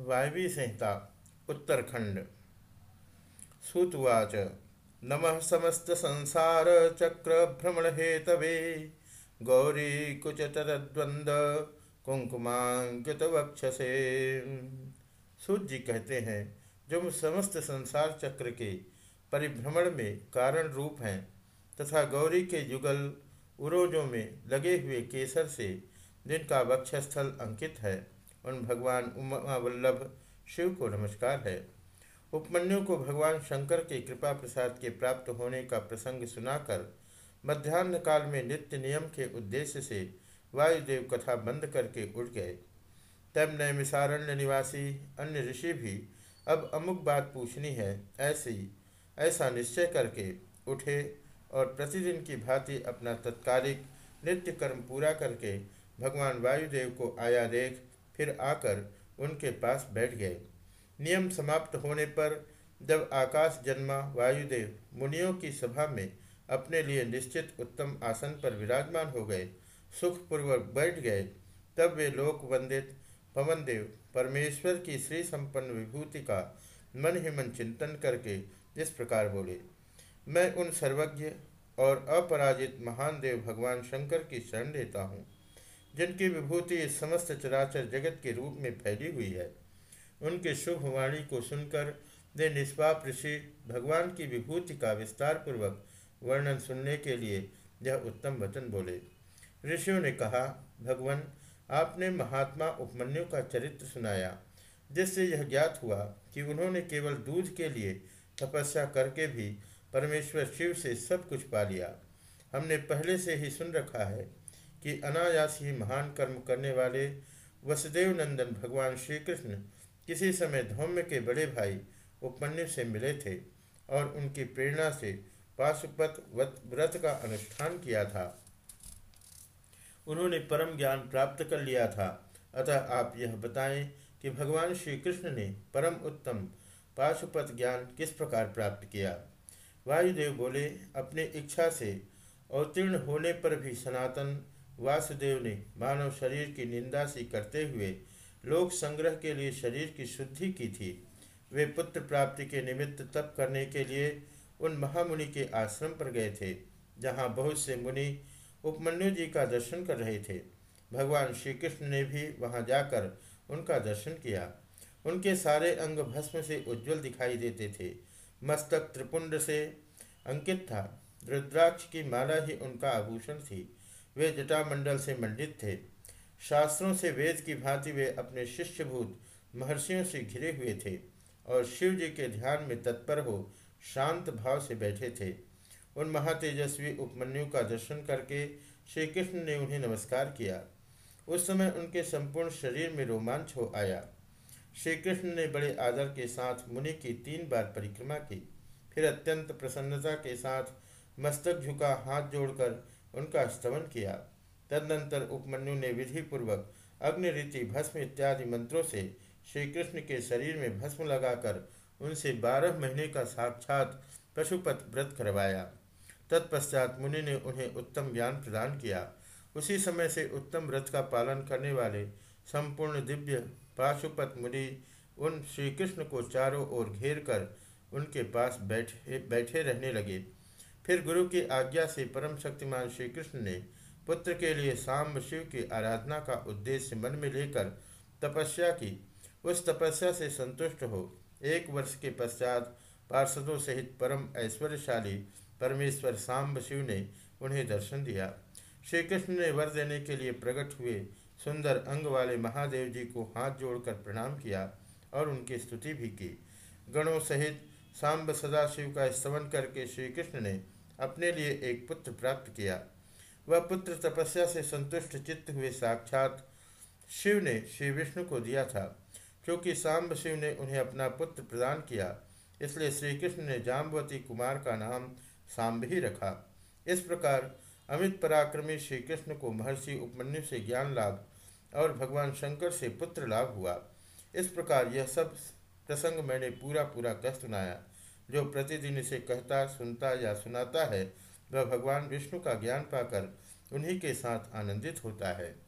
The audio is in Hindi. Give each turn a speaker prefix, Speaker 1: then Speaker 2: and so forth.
Speaker 1: वायवी संहिता, उत्तरखंड। सुतवाच, नमः समस्त संसार चक्र भ्रमण हेतवे। गौरी कुचतरद्वंद कुंकुमांकित वक्षसे। सूत जी कहते हैं, जो समस्त संसार चक्र के परिभ्रमण में कारण रूप हैं, तथा गौरी के युगल उरोजों में लगे हुए केसर से जिनका वक्षस्थल अंकित है उन भगवान उमा वल्लभ शिव को नमस्कार है। उपमन्यु को भगवान शंकर के कृपा प्रसाद के प्राप्त होने का प्रसंग सुनाकर मध्यान्ह काल में नित्य नियम के उद्देश्य से वायुदेव कथा बंद करके उठ गए। तब नैमिसारण्य निवासी अन्य ऋषि भी अब अमुक बात पूछनी है, ऐसी, ऐसा निश्चय करके उठे और प्रतिदिन की भांति अपना तत्कालिक नित्य कर्म पूरा करके भगवान वायुदेव को आया देख फिर आकर उनके पास बैठ गए। नियम समाप्त होने पर जब आकाश जन्मा, वायुदेव मुनियों की सभा में अपने लिए निश्चित उत्तम आसन पर विराजमान हो गए, सुखपूर्वक बैठ गए, तब वे लोक वंदित पवन देव परमेश्वर की श्री संपन्न विभूति का मन ही मन चिंतन करके इस प्रकार बोले, मैं उन सर्वज्ञ और अपराजित महान देव भगवान शंकर की शरण लेता हूँ। जिनकी विभूति समस्त चराचर जगत के रूप में फैली हुई है, उनके शुभ वाणी को सुनकर वे निष्पाप ऋषि भगवान की विभूति का विस्तार पूर्वक वर्णन सुनने के लिए यह उत्तम वचन बोले। ऋषियों ने कहा, भगवान, आपने महात्मा उपमन्यु का चरित्र सुनाया, जिससे यह ज्ञात हुआ कि उन्होंने केवल दूध के लिए तपस्या करके भी परमेश्वर शिव से सब कुछ पा लिया। हमने पहले से ही सुन रखा है कि अनायास ही महान कर्म करने वाले वसुदेव नंदन भगवान श्री कृष्ण किसी समय धौम्य के बड़े भाई उपमन्यु से मिले थे और उनकी प्रेरणा से पाशुपत व्रत का अनुष्ठान किया था। उन्होंने परम ज्ञान प्राप्त कर लिया था। अतः आप यह बताएँ कि भगवान श्री कृष्ण ने परम उत्तम पाशुपत ज्ञान किस प्रकार प्राप्त किया? वायुदेव बोले, अपने इच्छा से अवतीर्ण होने पर भी सनातन वासुदेव ने मानव शरीर की निंदा सी करते हुए लोक संग्रह के लिए शरीर की शुद्धि की थी। वे पुत्र प्राप्ति के निमित्त तप करने के लिए उन महामुनि के आश्रम पर गए थे, जहाँ बहुत से मुनि उपमन्यु जी का दर्शन कर रहे थे। भगवान श्री कृष्ण ने भी वहाँ जाकर उनका दर्शन किया। उनके सारे अंग भस्म से उज्जवल दिखाई देते थे। मस्तक त्रिपुंड से अंकित था। रुद्राक्ष की माला ही उनका आभूषण थी। वे जटामंडल से मंडित थे। शास्त्रों से वेद की भांति वे अपने शिष्यभूत महर्षियों से घिरे हुए थे और शिव जी के ध्यान में तत्पर हो शांत भाव से बैठे थे। उन महातेजस्वी उपमन्यु का दर्शन करके श्री कृष्ण ने उन्हें नमस्कार किया। उस समय उनके संपूर्ण शरीर में रोमांच हो आया। श्री कृष्ण ने बड़े आदर के साथ मुनि की तीन बार परिक्रमा की। फिर अत्यंत प्रसन्नता के साथ मस्तक झुका हाथ जोड़कर उनका स्तवन किया। तदनंतर उपमन्यु ने विधि पूर्वक अग्निरीति, भस्म इत्यादि मंत्रों से श्री कृष्ण के शरीर में भस्म लगाकर उनसे बारह महीने का साक्षात पशुपत व्रत करवाया। तत्पश्चात मुनि ने उन्हें उत्तम ज्ञान प्रदान किया। उसी समय से उत्तम व्रत का पालन करने वाले संपूर्ण दिव्य पाशुपत मुनि उन श्री कृष्ण को चारों ओर घेर कर उनके पास बैठे बैठे रहने लगे। फिर गुरु की आज्ञा से परम शक्तिमान श्री कृष्ण ने पुत्र के लिए सांब शिव की आराधना का उद्देश्य मन में लेकर तपस्या की। उस तपस्या से संतुष्ट हो एक वर्ष के पश्चात पार्षदों सहित परम ऐश्वर्यशाली परमेश्वर सांब शिव ने उन्हें दर्शन दिया। श्री कृष्ण ने वर देने के लिए प्रकट हुए सुंदर अंग वाले महादेव जी को हाथ जोड़कर प्रणाम किया और उनकी स्तुति भी की। गणों सहित सांब सदाशिव का स्तवन करके श्री कृष्ण ने अपने लिए एक पुत्र प्राप्त किया। वह पुत्र तपस्या से संतुष्ट चित्त हुए साक्षात शिव ने श्री विष्णु को दिया था, क्योंकि सांब शिव ने उन्हें अपना पुत्र प्रदान किया। इसलिए श्री कृष्ण ने जाम्बवती कुमार का नाम सांब ही रखा। इस प्रकार अमित पराक्रमी श्री कृष्ण को महर्षि उपमन्यु से ज्ञान लाभ और भगवान शंकर से पुत्र लाभ हुआ। इस प्रकार यह सब प्रसंग मैंने पूरा पूरा कह सुनाया। जो प्रतिदिन इसे कहता, सुनता या सुनाता है, वह भगवान विष्णु का ज्ञान पाकर उन्हीं के साथ आनंदित होता है।